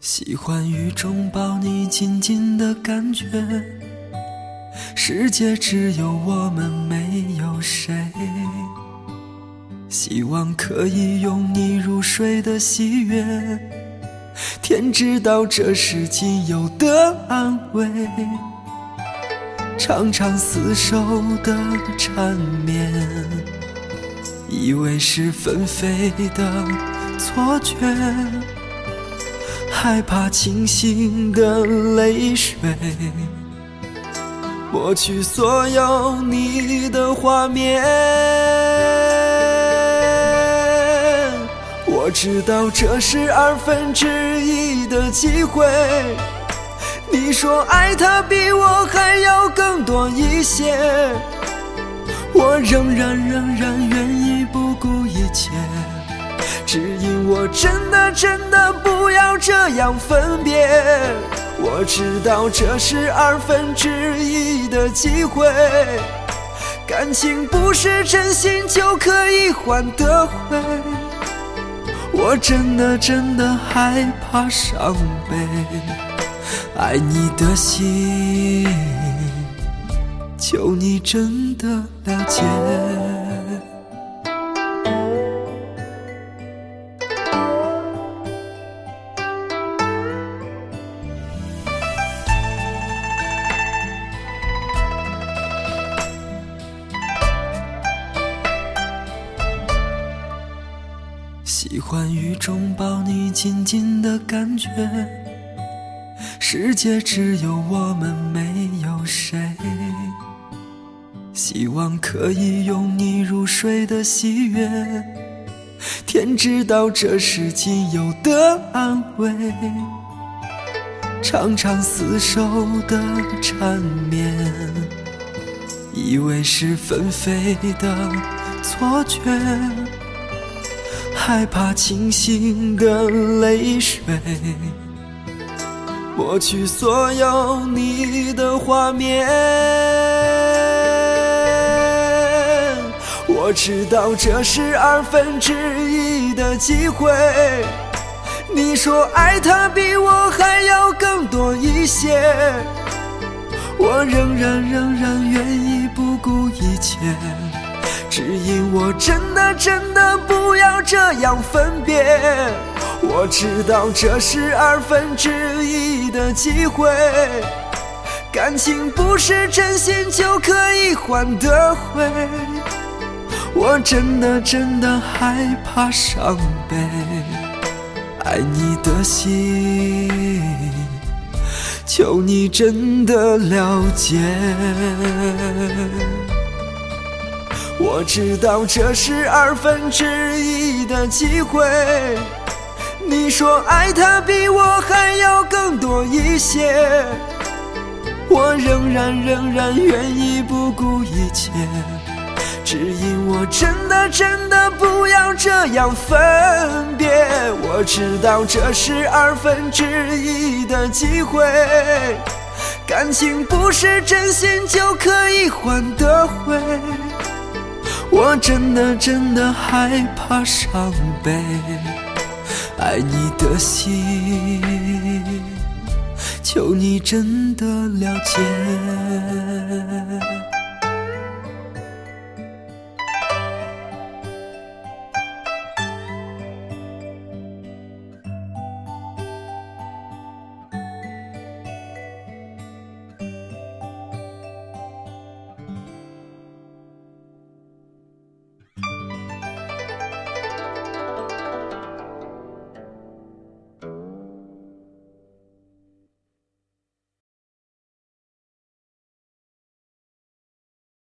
喜欢雨中抱你紧紧的感觉，世界只有我们没有谁。希望可以拥你入睡的喜悦，天知道这是仅有的安慰。常常厮守的缠绵，以为是纷飞的错觉。害怕清醒的泪水，抹去所有你的画面。我知道这是二分之一的机会。你说爱他比我还要更多一些，我仍然仍然愿意不顾一切。只因我真的真的不要这样分别，我知道这是二分之一的机会，感情不是真心就可以换得回，我真的真的害怕伤悲，爱你的心，求你真的了解。喜欢雨中抱你紧紧的感觉，世界只有我们没有谁。希望可以拥你入睡的喜悦，天知道这是仅有的安慰。常常厮守的缠绵，以为是纷飞的错觉。害怕清醒的泪水，抹去所有你的画面。我知道这是二分之一的机会。你说爱他比我还要更多一些，我仍然仍然愿意不顾一切。只因我真的真的不要这样分别，我知道这是二分之一的机会，感情不是真心就可以换得回，我真的真的害怕伤悲，爱你的心，求你真的了解。我知道这是二分之一的机会。你说爱他比我还要更多一些，我仍然仍然愿意不顾一切。只因我真的真的不要这样分别。我知道这是二分之一的机会，感情不是真心就可以换得回。我真的真的害怕伤悲，爱你的心，求你真的了解。